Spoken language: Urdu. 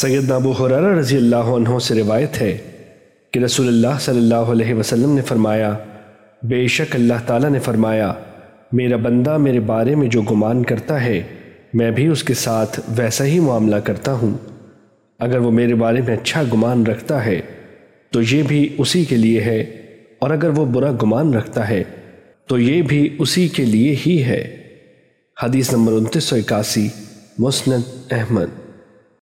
سید نابو حرارہ رضی اللہ عنہ سے روایت ہے کہ رسول اللہ صلی اللہ علیہ وسلم نے فرمایا، بے شک اللہ تعالیٰ نے فرمایا، میرا بندہ میرے بارے میں جو گمان کرتا ہے، میں بھی اس کے ساتھ ویسا ہی معاملہ کرتا ہوں۔ اگر وہ میرے بارے میں اچھا گمان رکھتا ہے، تو یہ بھی اسی کے لیے ہے۔ اور اگر وہ برا گمان رکھتا ہے، تو یہ بھی اسی کے لیے ہی ہے۔ حدیث نمبر انتیس سو اکاسی، مسند احمد۔